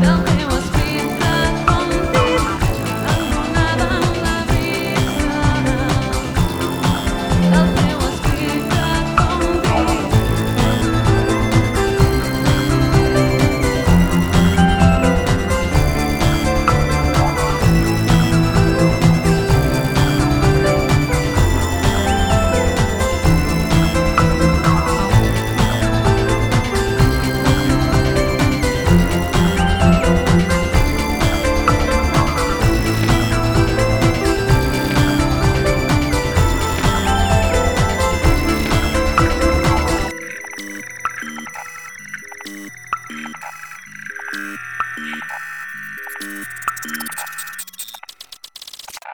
描 Eat.